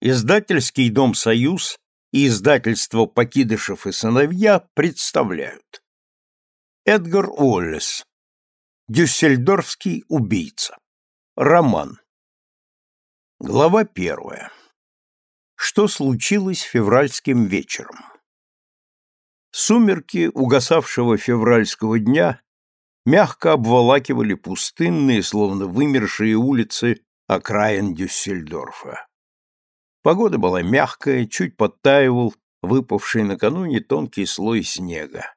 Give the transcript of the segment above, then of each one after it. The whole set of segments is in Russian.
Издательский дом «Союз» и издательство «Покидышев и сыновья» представляют. Эдгар Уоллес. Дюссельдорфский убийца. Роман. Глава первая. Что случилось февральским вечером? Сумерки угасавшего февральского дня мягко обволакивали пустынные, словно вымершие улицы окраин Дюссельдорфа. Погода была мягкая, чуть подтаивал выпавший накануне тонкий слой снега.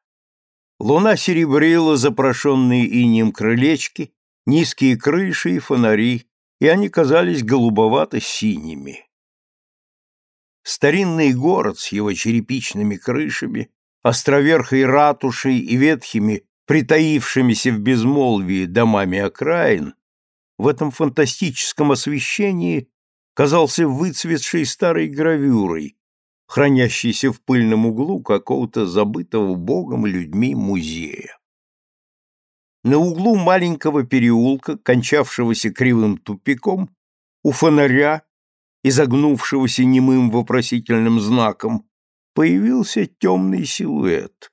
Луна серебрила запрошенные инеем крылечки, низкие крыши и фонари, и они казались голубовато-синими. Старинный город с его черепичными крышами, островерхой ратушей и ветхими, притаившимися в безмолвии домами окраин, в этом фантастическом освещении казался выцветшей старой гравюрой, хранящейся в пыльном углу какого-то забытого богом людьми музея. На углу маленького переулка, кончавшегося кривым тупиком, у фонаря, изогнувшегося немым вопросительным знаком, появился темный силуэт.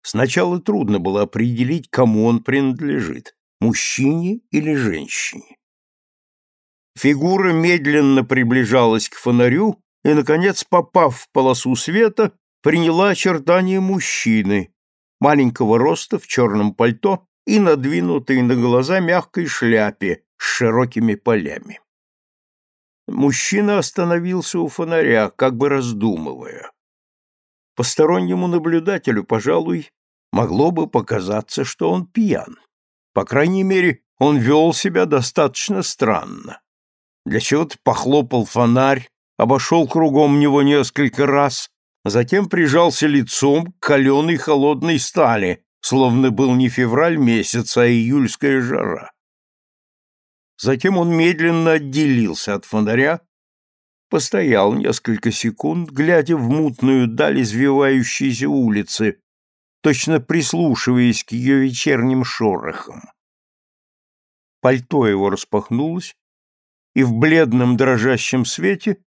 Сначала трудно было определить, кому он принадлежит – мужчине или женщине. Фигура медленно приближалась к фонарю и, наконец, попав в полосу света, приняла очертания мужчины, маленького роста в черном пальто и надвинутой на глаза мягкой шляпе с широкими полями. Мужчина остановился у фонаря, как бы раздумывая. Постороннему наблюдателю, пожалуй, могло бы показаться, что он пьян. По крайней мере, он вел себя достаточно странно для чего-то похлопал фонарь, обошел кругом него несколько раз, затем прижался лицом к каленой холодной стали, словно был не февраль месяц, а июльская жара. Затем он медленно отделился от фонаря, постоял несколько секунд, глядя в мутную даль извивающейся улицы, точно прислушиваясь к ее вечерним шорохам. Пальто его распахнулось, и в бледном дрожащем свете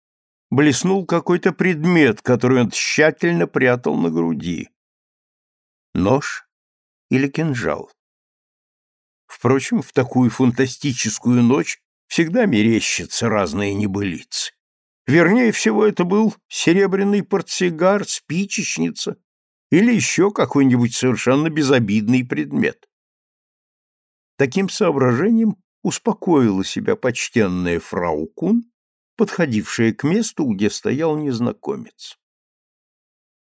блеснул какой-то предмет, который он тщательно прятал на груди. Нож или кинжал? Впрочем, в такую фантастическую ночь всегда мерещатся разные небылицы. Вернее всего, это был серебряный портсигар, спичечница или еще какой-нибудь совершенно безобидный предмет. Таким соображением успокоила себя почтенная фрау Кун, подходившая к месту, где стоял незнакомец.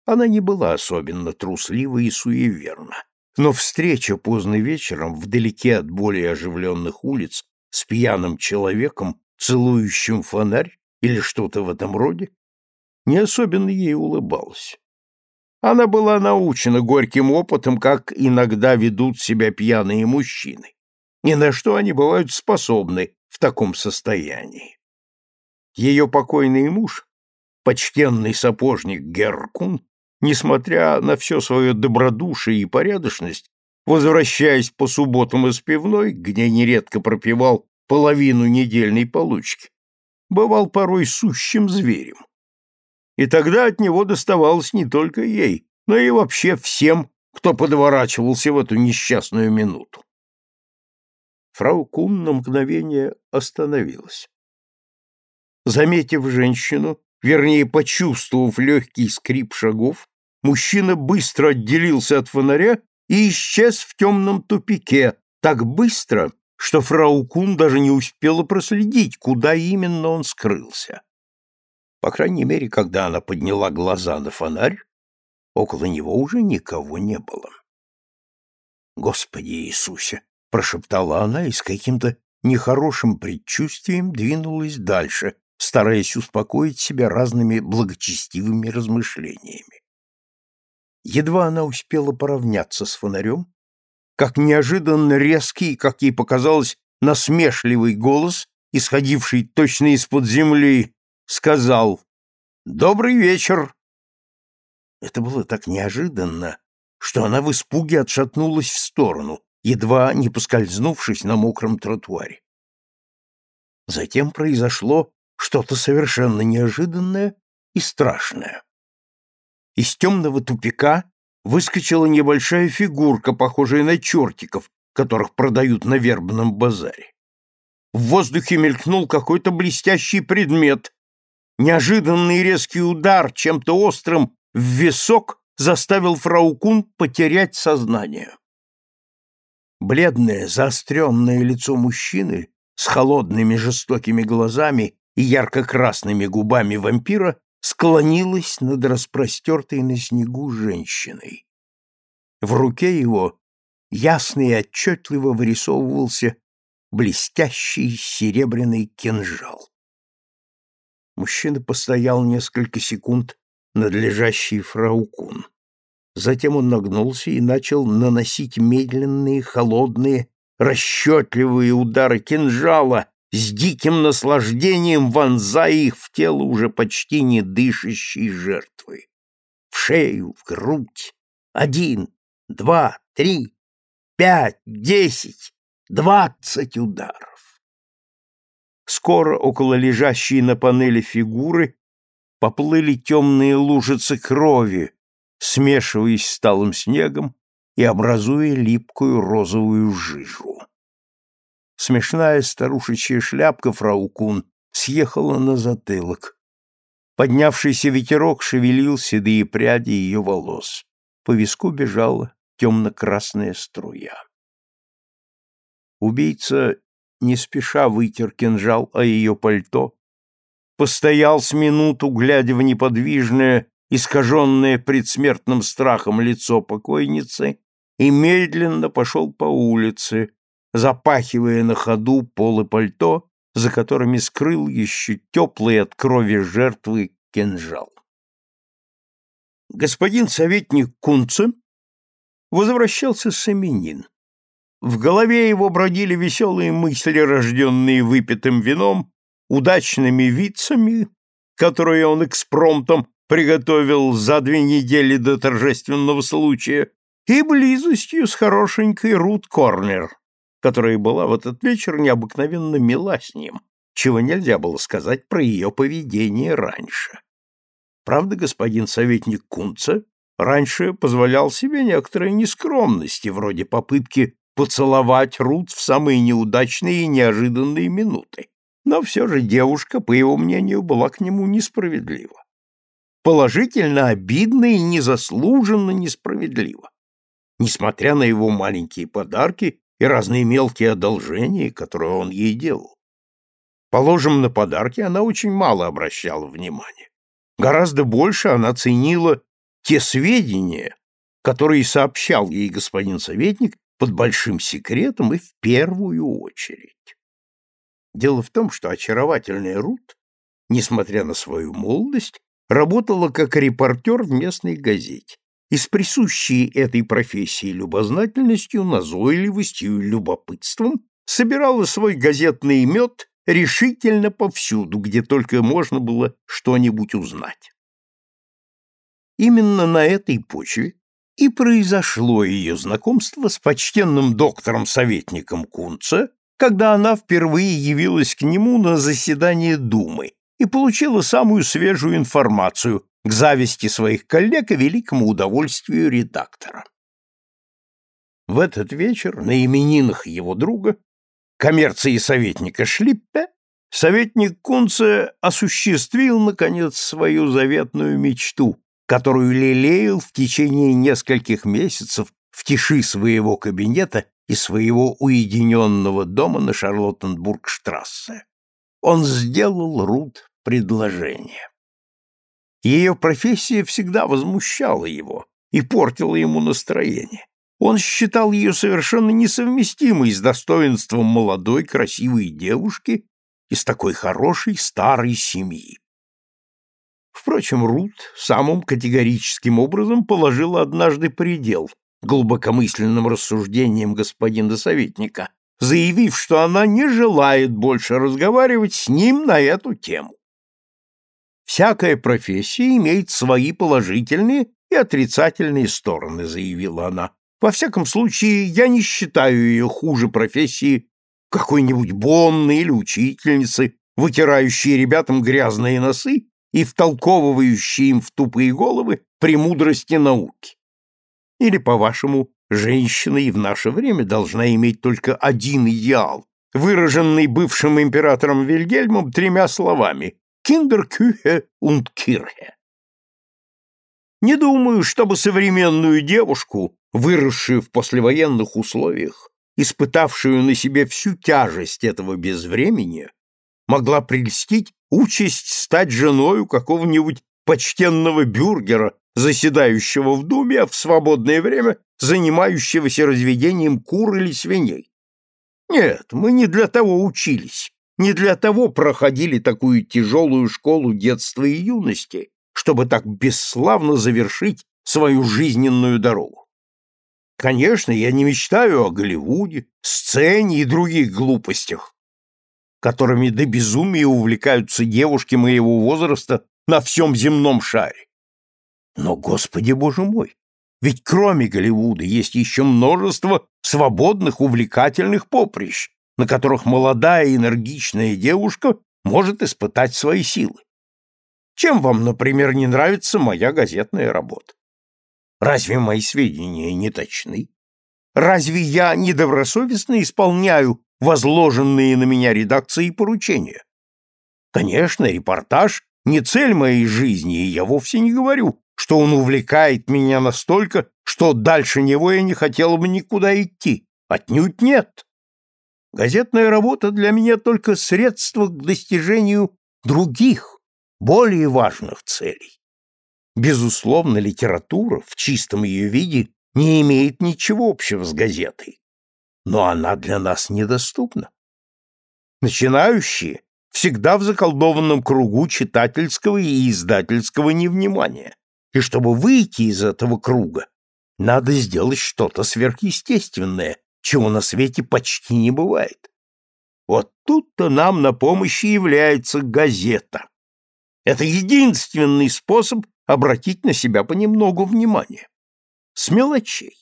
Она не была особенно труслива и суеверна, но встреча поздно вечером вдалеке от более оживленных улиц с пьяным человеком, целующим фонарь или что-то в этом роде, не особенно ей улыбалась. Она была научена горьким опытом, как иногда ведут себя пьяные мужчины ни на что они бывают способны в таком состоянии. Ее покойный муж, почтенный сапожник Геркун, несмотря на все свое добродушие и порядочность, возвращаясь по субботам из пивной, где нередко пропивал половину недельной получки, бывал порой сущим зверем. И тогда от него доставалось не только ей, но и вообще всем, кто подворачивался в эту несчастную минуту. Фрау Кун на мгновение остановилась. Заметив женщину, вернее, почувствовав легкий скрип шагов, мужчина быстро отделился от фонаря и исчез в темном тупике, так быстро, что фрау Кун даже не успела проследить, куда именно он скрылся. По крайней мере, когда она подняла глаза на фонарь, около него уже никого не было. Господи Иисусе! Прошептала она и с каким-то нехорошим предчувствием двинулась дальше, стараясь успокоить себя разными благочестивыми размышлениями. Едва она успела поравняться с фонарем, как неожиданно резкий, как ей показалось, насмешливый голос, исходивший точно из-под земли, сказал «Добрый вечер!» Это было так неожиданно, что она в испуге отшатнулась в сторону, едва не поскользнувшись на мокром тротуаре. Затем произошло что-то совершенно неожиданное и страшное. Из темного тупика выскочила небольшая фигурка, похожая на чертиков, которых продают на вербном базаре. В воздухе мелькнул какой-то блестящий предмет. Неожиданный резкий удар чем-то острым в висок заставил фрау Кун потерять сознание. Бледное, заостренное лицо мужчины с холодными жестокими глазами и ярко-красными губами вампира склонилось над распростертой на снегу женщиной. В руке его ясно и отчетливо вырисовывался блестящий серебряный кинжал. Мужчина постоял несколько секунд над лежащей фраукун. Затем он нагнулся и начал наносить медленные, холодные, расчетливые удары кинжала, с диким наслаждением вонзая их в тело уже почти не дышащей жертвы. В шею, в грудь. Один, два, три, пять, десять, двадцать ударов. Скоро около лежащей на панели фигуры поплыли темные лужицы крови, смешиваясь с талым снегом и образуя липкую розовую жижу. Смешная старушечья шляпка фрау Кун съехала на затылок. Поднявшийся ветерок шевелил седые пряди ее волос. По виску бежала темно-красная струя. Убийца не спеша вытер кинжал о ее пальто, постоял с минуту, глядя в неподвижное, искаженное предсмертным страхом лицо покойницы, и медленно пошел по улице, запахивая на ходу полы пальто, за которыми скрыл еще теплый от крови жертвы кинжал. Господин советник Кунце возвращался с именин. В голове его бродили веселые мысли, рожденные выпитым вином, удачными вицами, которые он экспромтом приготовил за две недели до торжественного случая, и близостью с хорошенькой Рут Корнер, которая была в этот вечер необыкновенно мила с ним, чего нельзя было сказать про ее поведение раньше. Правда, господин советник Кунца раньше позволял себе некоторые нескромности, вроде попытки поцеловать Рут в самые неудачные и неожиданные минуты. Но все же девушка, по его мнению, была к нему несправедлива. Положительно обидно и незаслуженно несправедливо. Несмотря на его маленькие подарки и разные мелкие одолжения, которые он ей делал. Положим, на подарки она очень мало обращала внимания. Гораздо больше она ценила те сведения, которые сообщал ей господин советник под большим секретом и в первую очередь. Дело в том, что очаровательная Рут, несмотря на свою молодость, работала как репортер в местной газете и с присущей этой профессии любознательностью, назойливостью и любопытством собирала свой газетный мед решительно повсюду, где только можно было что-нибудь узнать. Именно на этой почве и произошло ее знакомство с почтенным доктором-советником Кунца, когда она впервые явилась к нему на заседание Думы и получила самую свежую информацию, к зависти своих коллег и великому удовольствию редактора. В этот вечер на именинах его друга, коммерции советника Шлиппе, советник Кунце осуществил, наконец, свою заветную мечту, которую лелеял в течение нескольких месяцев в тиши своего кабинета и своего уединенного дома на Шарлоттенбург-штрассе. Он сделал Рут предложение. Ее профессия всегда возмущала его и портила ему настроение. Он считал ее совершенно несовместимой с достоинством молодой красивой девушки из такой хорошей старой семьи. Впрочем, Рут самым категорическим образом положила однажды предел глубокомысленным рассуждениям господина советника, заявив, что она не желает больше разговаривать с ним на эту тему. Всякая профессия имеет свои положительные и отрицательные стороны, заявила она. Во всяком случае, я не считаю ее хуже профессии какой-нибудь бонны или учительницы, вытирающие ребятам грязные носы и втолковывающие им в тупые головы премудрости науки. Или, по-вашему, женщина и в наше время должна иметь только один идеал, выраженный бывшим императором Вильгельмом тремя словами «Киндеркюхе und Kirche». Не думаю, чтобы современную девушку, выросшую в послевоенных условиях, испытавшую на себе всю тяжесть этого безвремени, могла прельстить участь стать женою какого-нибудь почтенного бюргера, заседающего в думе, а в свободное время занимающегося разведением кур или свиней. Нет, мы не для того учились, не для того проходили такую тяжелую школу детства и юности, чтобы так бесславно завершить свою жизненную дорогу. Конечно, я не мечтаю о Голливуде, сцене и других глупостях, которыми до безумия увлекаются девушки моего возраста на всем земном шаре. Но, Господи Боже мой, ведь кроме Голливуда есть еще множество свободных, увлекательных поприщ, на которых молодая энергичная девушка может испытать свои силы. Чем вам, например, не нравится моя газетная работа? Разве мои сведения не точны? Разве я недобросовестно исполняю возложенные на меня редакцией поручения? Конечно, репортаж не цель моей жизни, и я вовсе не говорю, что он увлекает меня настолько, что дальше него я не хотел бы никуда идти. Отнюдь нет. Газетная работа для меня только средство к достижению других, более важных целей. Безусловно, литература в чистом ее виде не имеет ничего общего с газетой, но она для нас недоступна. Начинающие всегда в заколдованном кругу читательского и издательского невнимания, и чтобы выйти из этого круга, надо сделать что-то сверхъестественное, чего на свете почти не бывает. Вот тут-то нам на помощь и является газета. Это единственный способ обратить на себя понемногу внимания. С мелочей.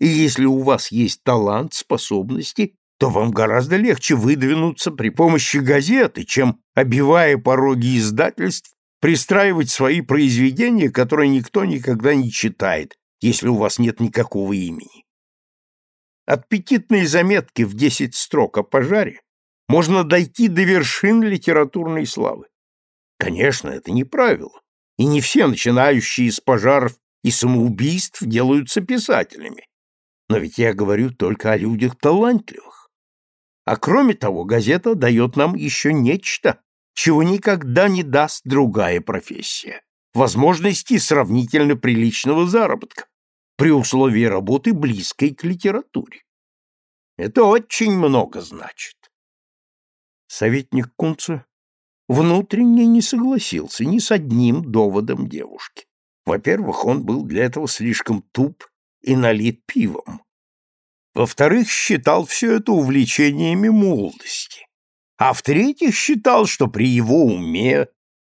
И если у вас есть талант, способности, то вам гораздо легче выдвинуться при помощи газеты, чем, обивая пороги издательств, пристраивать свои произведения, которые никто никогда не читает, если у вас нет никакого имени. От петитной заметки в десять строк о пожаре можно дойти до вершин литературной славы. Конечно, это не правило, и не все начинающие с пожаров и самоубийств делаются писателями. Но ведь я говорю только о людях талантливых. А кроме того, газета дает нам еще нечто, чего никогда не даст другая профессия – возможности сравнительно приличного заработка при условии работы близкой к литературе. Это очень много значит. Советник Кунца внутренне не согласился ни с одним доводом девушки. Во-первых, он был для этого слишком туп и налит пивом. Во-вторых, считал все это увлечениями молодости. А в-третьих, считал, что при его уме,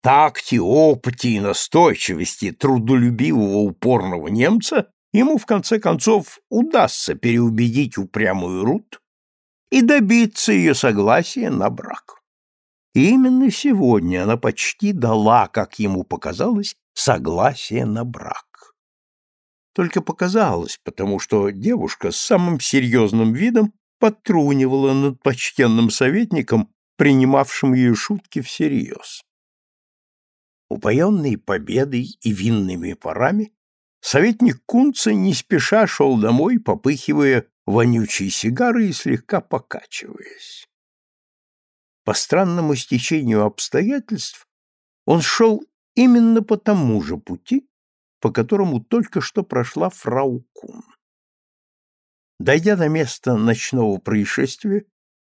такте, опыте и настойчивости трудолюбивого упорного немца ему, в конце концов, удастся переубедить упрямую Рут и добиться ее согласия на брак. И именно сегодня она почти дала, как ему показалось, согласие на брак. Только показалось, потому что девушка с самым серьезным видом подтрунивала над почтенным советником, принимавшим ее шутки всерьез. Упоенный победой и винными парами, советник Кунца не спеша шел домой, попыхивая вонючей сигарой и слегка покачиваясь. По странному стечению обстоятельств он шел именно по тому же пути, по которому только что прошла фрау Кун. Дойдя до места ночного происшествия,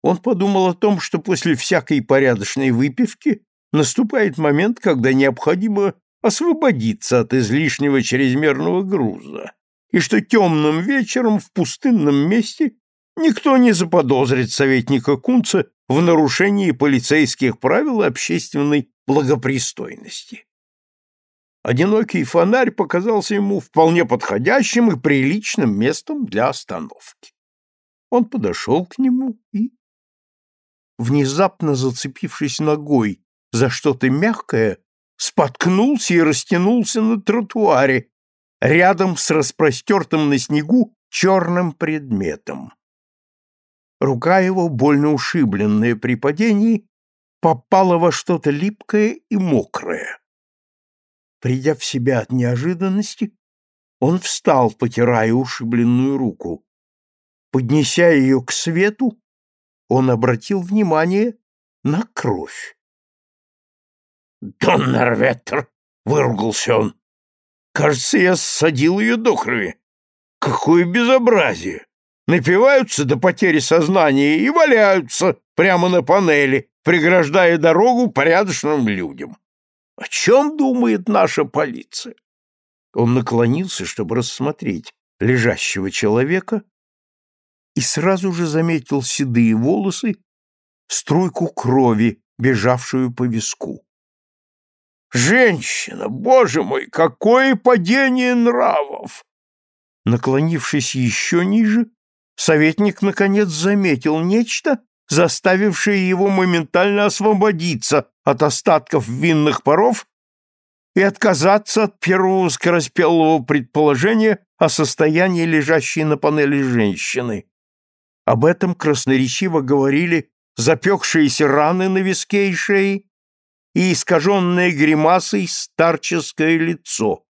он подумал о том, что после всякой порядочной выпивки наступает момент, когда необходимо освободиться от излишнего чрезмерного груза, и что темным вечером в пустынном месте никто не заподозрит советника Кунца в нарушении полицейских правил общественной благопристойности. Одинокий фонарь показался ему вполне подходящим и приличным местом для остановки. Он подошел к нему и внезапно зацепившись ногой за что-то мягкое, споткнулся и растянулся на тротуаре, рядом с распростертым на снегу черным предметом. Рука его, больно ушибленная при падении, попала во что-то липкое и мокрое. Придя в себя от неожиданности, он встал, потирая ушибленную руку. Поднеся ее к свету, он обратил внимание на кровь. «Доннерветтер!» — выругался он. «Кажется, я ссадил ее до крови. Какое безобразие! Напиваются до потери сознания и валяются прямо на панели, преграждая дорогу порядочным людям. О чем думает наша полиция?» Он наклонился, чтобы рассмотреть лежащего человека, и сразу же заметил седые волосы, струйку крови, бежавшую по виску. Женщина, боже мой, какое падение нравов! Наклонившись еще ниже, советник наконец заметил нечто, заставившее его моментально освободиться от остатков винных паров и отказаться от первого скороспелого предположения о состоянии лежащей на панели женщины. Об этом красноречиво говорили запекшиеся раны на виске и шее, и искаженное гримасой старческое лицо.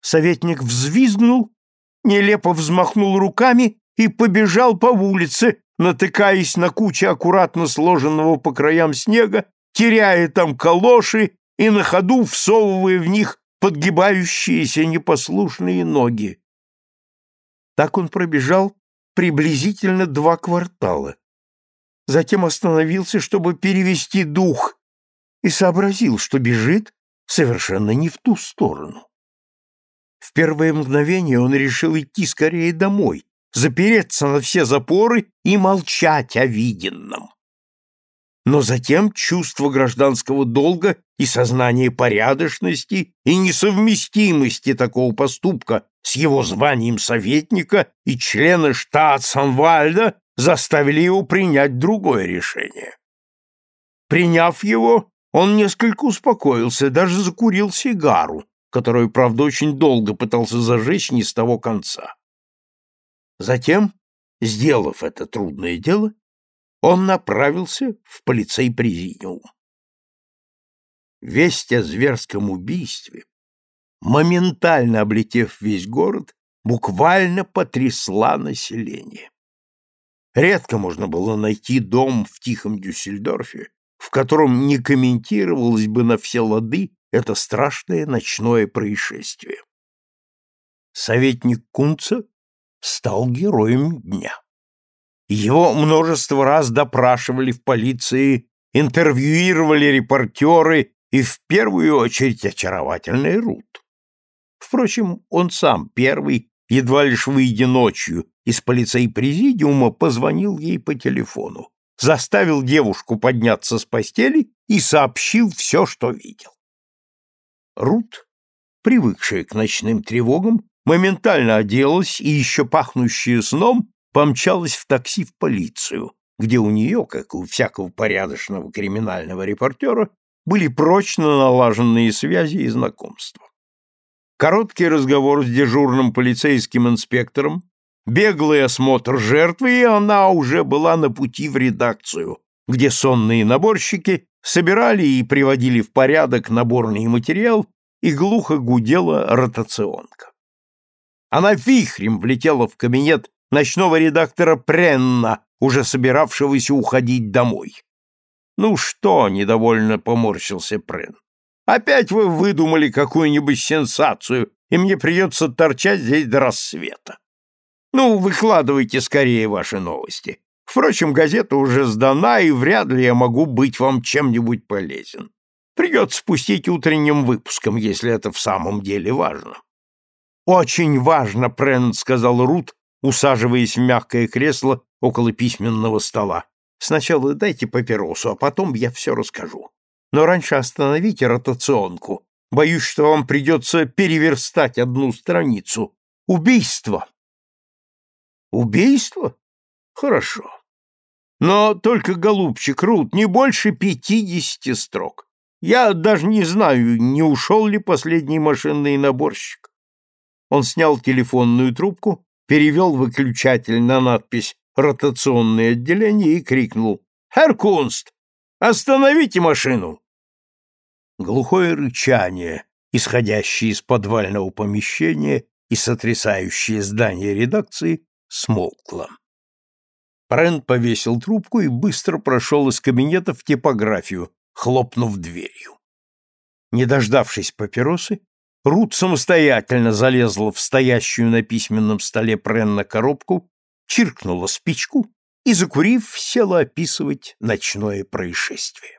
Советник взвизгнул, нелепо взмахнул руками и побежал по улице, натыкаясь на кучу аккуратно сложенного по краям снега, теряя там калоши и на ходу всовывая в них подгибающиеся непослушные ноги. Так он пробежал приблизительно два квартала. Затем остановился, чтобы перевести дух и сообразил, что бежит совершенно не в ту сторону. В первое мгновение он решил идти скорее домой, запереться на все запоры и молчать о виденном. Но затем чувство гражданского долга и сознание порядочности и несовместимости такого поступка с его званием советника и члена штата Санвальда заставили его принять другое решение. Приняв его, он несколько успокоился, даже закурил сигару, которую, правда, очень долго пытался зажечь не с того конца. Затем, сделав это трудное дело, он направился в полицей-президиум. Весть о зверском убийстве, моментально облетев весь город, буквально потрясла население. Редко можно было найти дом в тихом Дюссельдорфе, в котором не комментировалось бы на все лады это страшное ночное происшествие. Советник Кунца стал героем дня. Его множество раз допрашивали в полиции, интервьюировали репортеры и в первую очередь очаровательный Рут. Впрочем, он сам первый, едва лишь выйдя ночью из полицей-президиума, позвонил ей по телефону заставил девушку подняться с постели и сообщил все, что видел. Рут, привыкшая к ночным тревогам, моментально оделась и, еще пахнущая сном, помчалась в такси в полицию, где у нее, как у всякого порядочного криминального репортера, были прочно налаженные связи и знакомства. Короткий разговор с дежурным полицейским инспектором беглый осмотр жертвы, и она уже была на пути в редакцию, где сонные наборщики собирали и приводили в порядок наборный материал, и глухо гудела ротационка. Она вихрем влетела в кабинет ночного редактора Пренна, уже собиравшегося уходить домой. «Ну что?» — недовольно поморщился Прен. «Опять вы выдумали какую-нибудь сенсацию, и мне придется торчать здесь до рассвета. Ну, выкладывайте скорее ваши новости. Впрочем, газета уже сдана, и вряд ли я могу быть вам чем-нибудь полезен. Придется спустить утренним выпуском, если это в самом деле важно. Очень важно, Прент, сказал Рут, усаживаясь в мягкое кресло около письменного стола. Сначала дайте папиросу, а потом я все расскажу. Но раньше остановите ротационку. Боюсь, что вам придется переверстать одну страницу. Убийство Убийство? Хорошо. Но только, голубчик, Рут, не больше пятидесяти строк. Я даже не знаю, не ушел ли последний машинный наборщик. Он снял телефонную трубку, перевел выключатель на надпись «Ротационное отделение» и крикнул «Herr Kunst, остановите машину!» Глухое рычание, исходящее из подвального помещения и сотрясающее здание редакции, смолкло. Прен повесил трубку и быстро прошел из кабинета в типографию, хлопнув дверью. Не дождавшись папиросы, Рут самостоятельно залезла в стоящую на письменном столе Пренна коробку, чиркнула спичку и, закурив, села описывать ночное происшествие.